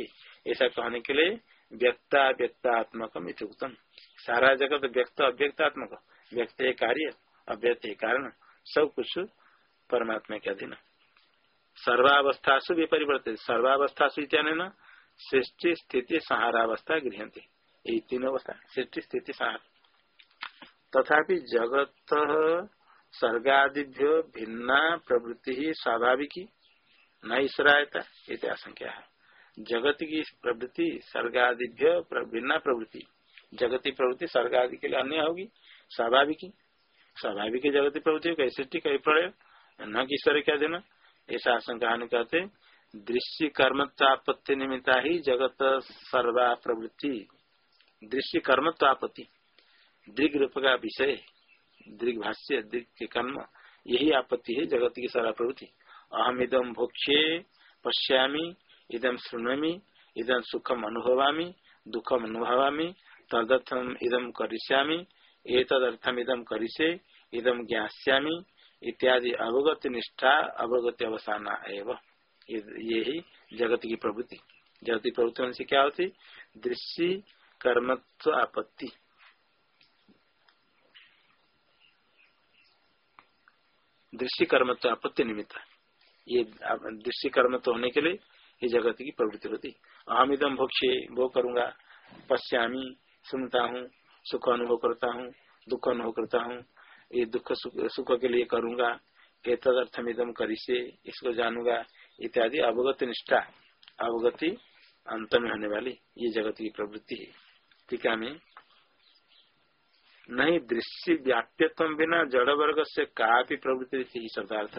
ऐसा कहने के लिए व्यक्ता व्यक्तात्मक उत्तम सारा जगत व्यक्त, अव्यक्तात्मक। व्यक्त कार्य, अव्यक्त कारण। सब कुछ परमात्मा के अधीन। सर्वावस्था से विपरिवर्तित सर्वावस्था इत्यान सृष्टि, स्थिति, सहारावस्था यही तीन अवस्था सृष्टि, स्थिति, सहार। तथापि जगत सर्गादिभ्यो भिन्ना प्रवृत्ति ही स्वाभाविक। न ईश्वरायता आशंका है। जगत की प्रवृत्ति सर्गादिभ्य भिन्ना प्रवृत्ति। जगती प्रवृत्ति सर्ग आदि के लिए अन्य होगी। स्वाभाविक। ही स्वाभाविक जगती प्रवृत्ति कई सृष्टि कई प्रलय। न कि ईश्वर क्या देना? ऐसा आशंका कहते दृश्य कर्मत्वापत्ति निमित्ता ही जगत सर्वा प्रवृत्ति। दृश्य कर्मत्वापत्ति दृग रूप का विषय। दृग भाष्य, दृग के कर्म। यही आपत्ति है जगत की सर्वा प्रवृत्ति। अहम इदम भोक्षे पश्यामी इदम सुनमी इदम सुखम अनुभवामी, दुखम अनुभवामी, तदर्थम इदम करिष्यामी, एतदर्थम इदम करिष्ये इदम ज्ञास्यामी, इत्यादि अवगत निष्ठा अवगत अवसाना एवं ये ही जगत की प्रवृत्ति जगत की प्रवृत्ति से क्या होती? दृश्य कर्मत्व, आपत्ति। दृश्य कर्मत्व, आपत्ति निमित्त। ये दृश्य कर्मत्व होने के लिए ये जगत की प्रवृत्ति होती। अहम इदम भोक्षे भोग करूँगा, पश्यामी, सुनता हूँ, सुख अनुभव करता हूँ, दुख अनुभव करता हूँ, ये दुख सुख के लिए करूँगा, ये तदर्थम इदम करिसे इसको जानूँगा, इत्यादि अवगत निष्ठा, अवगति अंत में होने वाली ये जगत की प्रवृत्ति है। टीका में नहीं, दृश्य व्याप्यत्व बिना जड़ वर्ग से का प्रवृत्ति ही शब्दार्थ।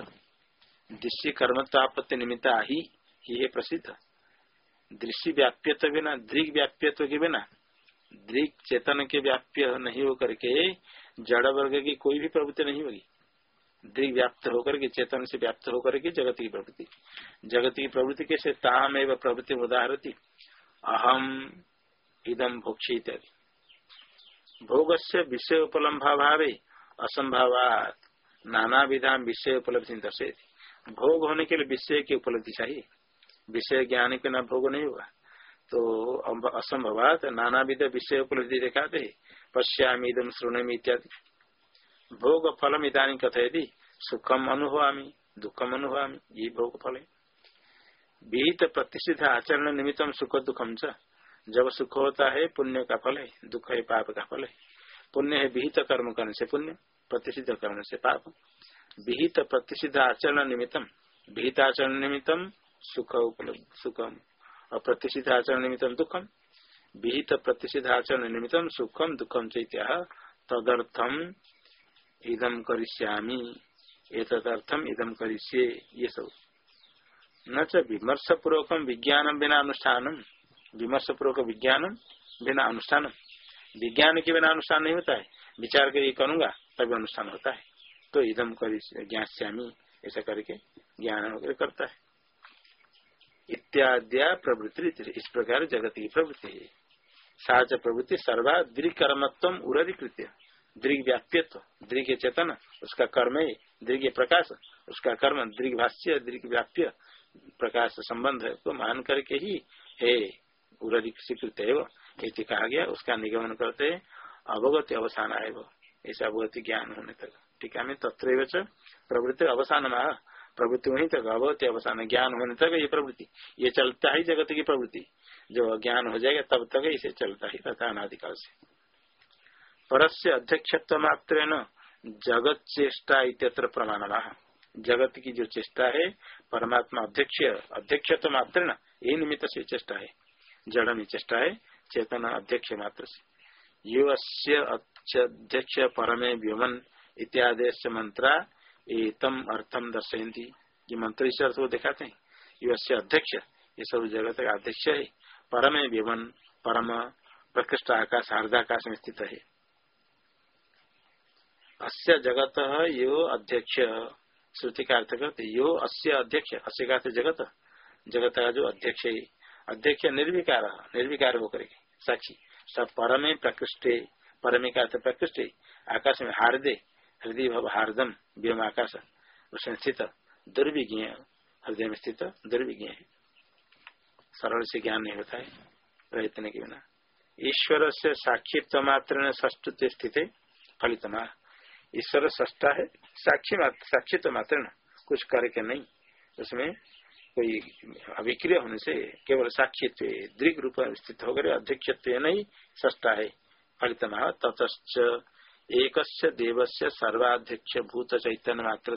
दृश्य कर्मत्वापत्ति निमित्ता ही ये प्रसिद्ध। दृश्य व्याप्यत्व बिना, दृग व्याप्यत्व के बिना, दृग चेतन के व्याप्य नहीं होकर के जड़ वर्ग की कोई भी प्रवृत्ति नहीं होगी। दृग व्याप्त होकर के, चेतन से व्याप्त होकर के जगत की प्रवृत्ति। जगत की प्रवृत्ति कैसे? ताम एवं प्रवृत्ति उदाहरती। अहम इदम भोक्षी इत्यादि भोग से विषय उपलम्भा भावे असंभावात। नाना विधान विषय उपलब्धि दर्शे भोग होने के लिए विषय की उपलब्धि चाहिए। विषय ज्ञान के न भोग नहीं होगा तो असंभवात नाना विध विषय उपलब्धि दिखाते पश्यामी इदम श्रोणमी इत्यादि। भोग फलम इधानी कथयति, सुखम अनुभवामी दुखम अनुभवामी ये भोग फल। है विहित प्रतिष्ठित आचरण निमित्तम सुख दुखम च। जब सुख होता है, पुण्य का फल है दुख है, पाप का फल। है पुण्य है विहित कर्म करने से पुण्य प्रतिषिध कर्म से पाप। विहित प्रतिषिध आचरण निमित्तम विहित आचरण निमित्तम सुख उपलब्ध, सुखम। और प्रतिष्ठित आचरण निमित्तम दुखम। विहित प्रतिषिध आचरण निमित्त सुखम, दुखम चैत्या तदर्थम इदम करिष्यामी। एतदर्थम इदम करिष्ये, ये सब। न च विमर्श पूर्वक विज्ञान बिना अनुष्ठान विमर्श पूर्वक विज्ञान बिना अनुष्ठान। विज्ञान के बिना अनुष्ठान नहीं होता है। विचार करके करूँगा, तभी अनुष्ठान होता है। तो इदम कर ज्ञास्यामी, ऐसा करके ज्ञान करता है। इत्याद्या प्रवृत्ति इस प्रकार जगत की प्रवृत्ति। है साच प्रवृत्ति सर्वा दृग कर्मत्व उदीकृत्य दृग व्याप्यत्व दृग चेतन उसका कर्म है दृग प्रकाश उसका कर्म दृग भाष्य व्याप्य प्रकाश संबंध को मान करके ही है स्वीकृत है कहा गया, उसका निगमन करते है, अवगत अवसान आए ऐसा अवगति ज्ञान होने तक। टीका में तत्र प्रवृत्ति अवसान प्रवृत्ति वहीं तक, अवधि अवसान, ज्ञान होने तक ये प्रवृत्ति। ये चलता ही जगत की प्रवृत्ति। जो अज्ञान हो जाएगा, तब तक इसे चलता ही रहता अनाधिकाल से। परस्य अध्यक्षत्व मात्र जगत चेष्टा इत्यत्र प्रमाण जगत की जो चेष्टा है, परमात्मा अध्यक्ष अध्यक्षत्व मात्र न यही निमित्त से चेष्टा है। जड़ में चेष्टा है, चेतना अध्यक्ष मात्र से। यो अध्यक्ष परमे व्योमन इत्यादि मंत्रा एतम अर्थम दर्शयती ये मंत्र इस अर्थ को दिखाते हैं। यो अध्यक्ष, ये सब जगत का अध्यक्ष है। परम व्योमन, परम प्रकृष्ट आकाश अर्धाकाश में स्थित है। अस्य जगत यो अध्यक्ष। श्रुति का अर्थ करते यो अस्य अध्यक्ष। अस्य का जगत। जगत का जो अध्यक्ष है। अध्यक्ष निर्विकार निर्विकार होकर के। साक्षी, सब परमे प्रकृष्टे। परमे का अर्थ प्रकृष्ट। आकाश में हार्दे हृदय हार्दम व्योम आकाश उसमें स्थित, दुर्विज्ञ, हृदय में स्थित, दुर्विज्ञ है। सरल से ज्ञान नहीं होता है, प्रयत्न के बिना। ईश्वर से साक्षित्व मात्र ष्ट स्थित फलितमा। ईश्वर सष्टा है साक्षी साक्षित्व मात्र कुछ करके नहीं। उसमें कोई अभिक्रिय होने से केवल साक्षित्व, दृग रूप स्थित होकर अध्यक्षत्व नहीं सस्ता है फलित ततच एक देवस्य सर्वाध्यक्ष भूत चैतन्य मात्र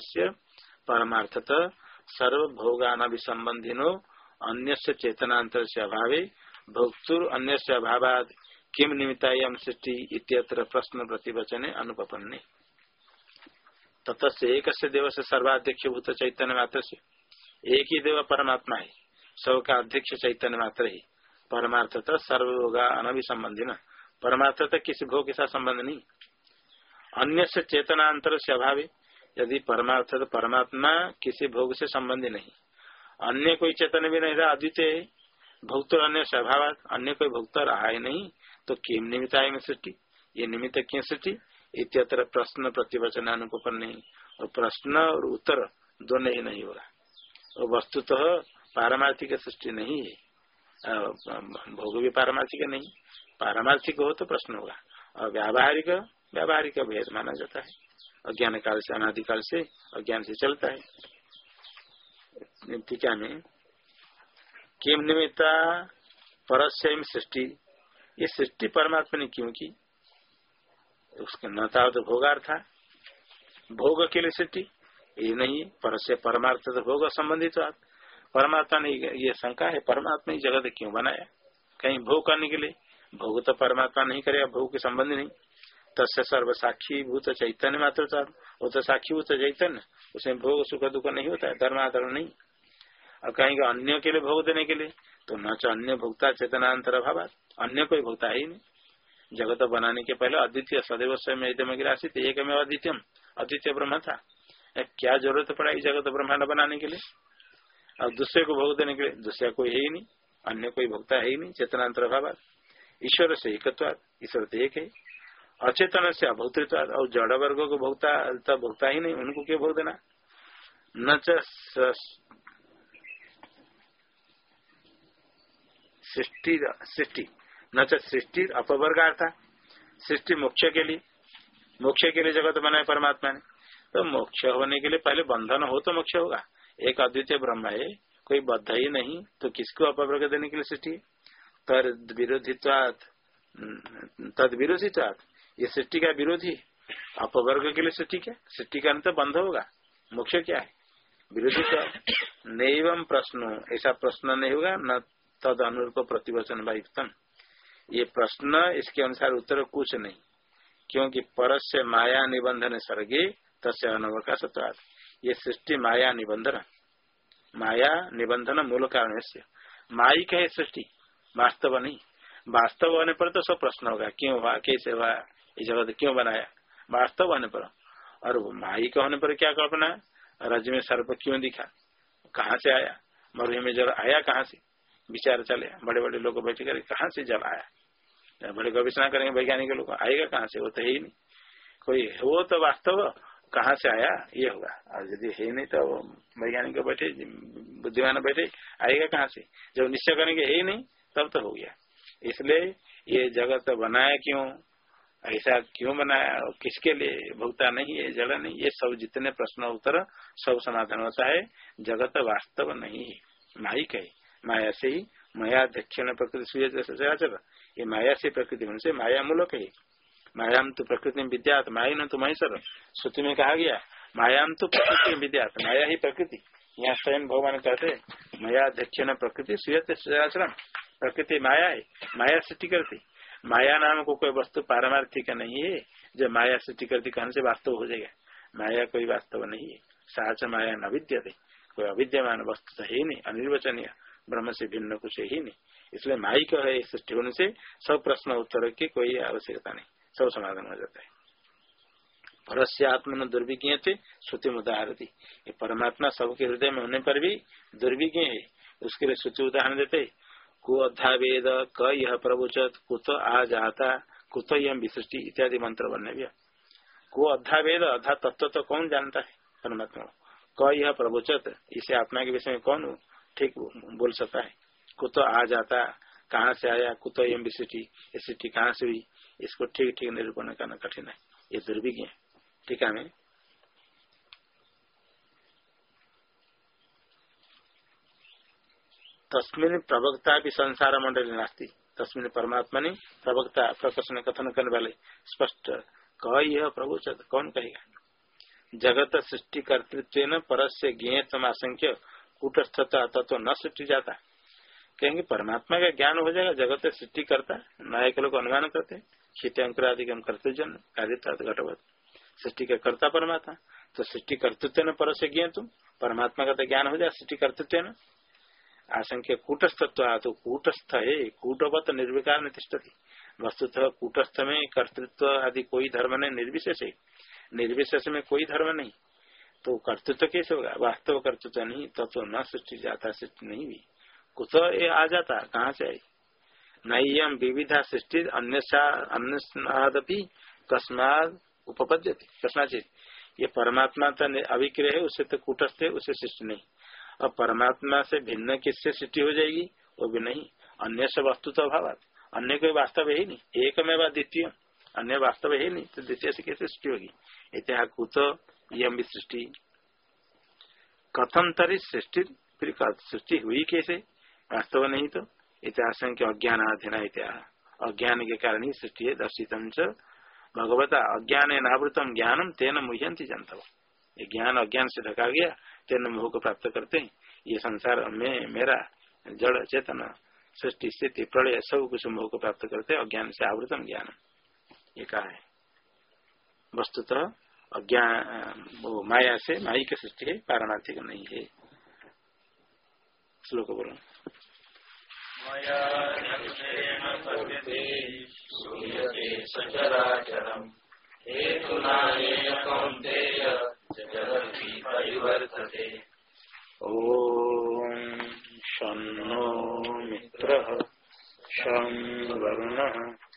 परमार्थत सर्वभोगानाभिसंबंधिनो अन्य चेतनांतर से अभाव भोक्तुर अन्य अभाव किम निमित्ता सृष्टि इत्यत्र प्रश्न प्रतिवचने अनुपन्ने ततस्य एक देव से सर्वाध्यक्ष भूत चैतन्य मात्र से एक ही देव परमात्मा है सबका अध्यक्ष चैतन्य मात्र ही परमार्थ तो सर्वभोगा अनभि संबंधी न परमार्थ तो किसी भोग के साथ संबंध नहीं। अन्य से चेतनांतर से अभाव। यदि परमार्थ तो परमात्मा किसी भोग से संबंधी नहीं। अन्य कोई चेतन भी नहीं रहा अद्वितीय भोक्त अन्य स्वभाव अन्य कोई भोक्त रहा ही नहीं तो किम निमित्त में सृष्टि? ये निमित्त क्यों सृष्टि? इत्यत्र प्रश्न प्रतिवचन अनुपन नहीं। और प्रश्न और उत्तर दोनों ही नहीं होगा और वस्तुतः पारमार्थिक सृष्टि नहीं है। भोग भी पारमार्थिक नहीं। पारमार्थिक हो तो प्रश्न होगा। और व्यावहारिक व्यावहारिक भेद माना जाता है अज्ञान काल से, अनादिकाल से अज्ञान से चलता है। टीका में किम निमित्ता परस्य सृष्टि। ये सृष्टि परमात्मा ने क्यों की? उसके न था तो भोगार था। भोग के लिए सृष्टि? ये नहीं पर से परमार्थ तो भोग संबंधित तो परमात्मा ने ये शंका है, परमात्मा ही जगत क्यों बनाया? कहीं भोग करने के लिए? भोग तो परमात्मा नहीं करेगा, भोग के संबंध नहीं। तस्य सर्व साक्षी भूत चैतन्य मात्र वो तो साक्षी भूत चैतन्य। उसमें भोग, सुख, दुख नहीं होता है धर्माधर्म नहीं। और कहेंगे अन्य के लिए भोग देने के लिए तो न तो अन्य भोक्ता चेतनांतर अभाव अन्य कोई भोक्ता है नहीं। जगत बनाने के पहले अद्वितीय सदैव स्वयं गिरासित एक में अद्वितीय अद्वितीय ब्रह्म था। क्या ज़रूरत पड़ा इस जगत ब्रह्मांड बनाने के लिए? और दूसरे को भोग देने के लिए, दूसरा कोई है ही नहीं। अन्य कोई भोक्ता है ही नहीं, चेतनांतर अभाव ईश्वर से एकत्व ईश्वर तो एक है। अचेतन से अभोक्तृत्व और जड़ वर्गो को भोगता तो भोगता ही नहीं, उनको क्यों भोग देना? न सृष्टि सृष्टि। न सृष्टि अपवर्गार्था। सृष्टि मोक्ष के लिए। मोक्ष के लिए जगत बनाए परमात्मा ने। तो मोक्ष होने के लिए पहले बंधन हो तो मोक्ष होगा। एक अद्वितीय ब्रह्म है, कोई बद्ध ही नहीं तो किसको अपवर्ग देने के लिए सृष्टि? तद विरोधित्वात तद विरोधित्वात ये सृष्टि का विरोधी। अपवर्ग के लिए सृष्टि क्या? सृष्टि का अंत बंध होगा। मुख्य क्या है? विरोधी नैवम प्रश्न। ऐसा प्रश्न नहीं होगा, न तद अनुरूप प्रतिवचन वायुक्तम ये प्रश्न, इसके अनुसार उत्तर कुछ नहीं। क्योंकि परस्य माया निबंधन सर्गे, तस्य अनवकाश ये सृष्टि माया निबंधन। माया निबंधन मूल कारण से माइक है सृष्टि। वास्तव नहीं। वास्तव होने पर तो सब प्रश्न होगा। क्यों? हुआ कैसे हुआ ये जगत क्यों बनाया? वास्तव होने पर। और माई माइक होने पर क्या कल्पना है? रज में सर्प क्यों दिखा? कहाँ से आया? मरुभ में जल आया कहाँ से? विचार चले। बड़े बड़े लोग बैठे कर, कहाँ से जल आया? बड़े गवेषणा करेंगे वैज्ञानिक लोग। आएगा कहाँ से? वो तो है ही नहीं। कोई हो तो वास्तव कहाँ से आया? ये होगा। और यदि है नहीं तो वैज्ञानिक बैठे, बुद्धिमान बैठे, आएगा कहाँ से? जब निश्चय करेंगे, है ही नहीं तब तो हो गया। इसलिए ये जगत बनाया क्यों? ऐसा क्यों बनाया किसके लिए? भुगता नहीं है जड़ नहीं ये सब जितने प्रश्न उत्तर, सब समाधान होता है। जगत वास्तव नहीं है। माइक है। माया से ही माया दक्षिण प्रकृति सूर्य ये माया से प्रकृति होने से माया मूलक है। मायाम तो प्रकृति में विद्यात, माया न तो महेश्वर। श्रुति में कहा गया, मायाम तो प्रकृति में विद्यात, माया ही प्रकृति। यहाँ स्वयं भगवान कहते माया दक्षिण प्रकृति सूर्य प्रकृति माया है। माया सृष्टि करती। माया नाम को कोई वस्तु पारमार्थिक नहीं है। जब माया सृष्टि करती कहने से वास्तव हो जाएगा? माया कोई वास्तव नहीं है। साच माया न विद्य कोई अविद्यमान वस्तु तो है नहीं, अनिर्वचनीय। ब्रह्म से भिन्न कुछ ही नहीं। इसलिए माई का है सृष्टि होने से सब प्रश्न उत्तर की कोई आवश्यकता नहीं। सब समाधान हो जाता है। परस्य आत्म दुर्विज्ञ थे, श्रुति उदाहरती परमात्मा सबके हृदय में होने पर भी दुर्विज्ञ है। उसके लिए श्रुति उदाहरण देते। को अध्या वेद क यह प्रवुचत कुत आ जाता, कुत यम विसृष्टि इत्यादि मंत्र बनने भी को अध्या वेद अधा तत्व तो कौन जानता है? परमात्मा क यह प्रवुचत इसे आत्मा के विषय में कौन ठीक बोल सकता है? कुत आ जाता, कहाँ से आया, कुत यम विसृष्टि सृष्टि कहाँ से हुई? इसको ठीक ठीक निरूपण करना कठिन है। ये दुर्विज्ञ है। ठीक है तस्मिन प्रवक्ता भी संसार मंडल नास्ती। तस्मिन परमात्मा ने प्रवक्ता प्रकर्षण कथन करने वाले स्पष्ट। कह यह प्रभु कौन कहेगा जगत सृष्टि कर्तृत्व परस्य ज्ञेयतम आशंक्य कूटस्थता तत्व न सृष्टि जाता। कहेंगे परमात्मा का ज्ञान हो जाएगा, जगत सृष्टि करता, नायक लोग अनुमान करते शीत अंकुर आदि के करते जन कार्य घटवत। सृष्टि का कर्ता परमात्मा तो सृष्टि कर्तृत्व न पर से ज्ञ तुम परमात्मा का तो ज्ञान हो जाए सृष्टि कर्तृत्व न आशंक्य कूटस्थत्व तो कूटस्थ है, कूटवत निर्विकार निष्ठती वस्तुतः कूटस्थ में कर्तृत्व आदि कोई धर्म नहीं, निर्विशेष है। निर्विशेष में कोई धर्म नहीं। तो कर्तृत्व कैसे होगा? वास्तव कर्तृत्व नहीं, तत्व तो न सृष्टि जाता, सृष्टि नहीं भी कुछ ये आ जाता, कहाँ से आई नयम विविधा सृष्टि अन्य कस्माद उपपद्य कस्माचित ये परमात्मा तो अभिक्रिय है उससे तो कूटस्थ है उससे सृष्टि नहीं। और परमात्मा से भिन्न किससे सृष्टि हो जाएगी? वो भी नहीं। अन्य से वस्तु तो अभाव अन्य कोई वास्तव है नहीं। एक में द्वितीय। अन्य वास्तव है नहीं। तो द्वितीय से कैसे सृष्टि होगी? इतिहास कुत यम भी सृष्टि। कथम तरी सृष्टि, फिर सृष्टि हुई कैसे? वास्तव नहीं तो। इतिहास के अज्ञान अधीन इतिहास अज्ञान के कारण ही सृष्टि है दर्शितम च। भगवता अज्ञान नावृतम ज्ञानम तेन मुह्यंती जनता ये ज्ञान अज्ञान से ढका गया। तेन मोह को प्राप्त करते हैं। ये संसार में मेरा जड़ चेतन, सृष्टि, स्थिति, प्रलय सब कुछ मोह को प्राप्त करते हैं। अज्ञान से आवृतम ज्ञान। ये कहा है। वस्तुतः अज्ञान, वो माया से, माई की सृष्टि है, पारणार्थिक नहीं है। श्लोक बोलो। ओम शो मित्र शं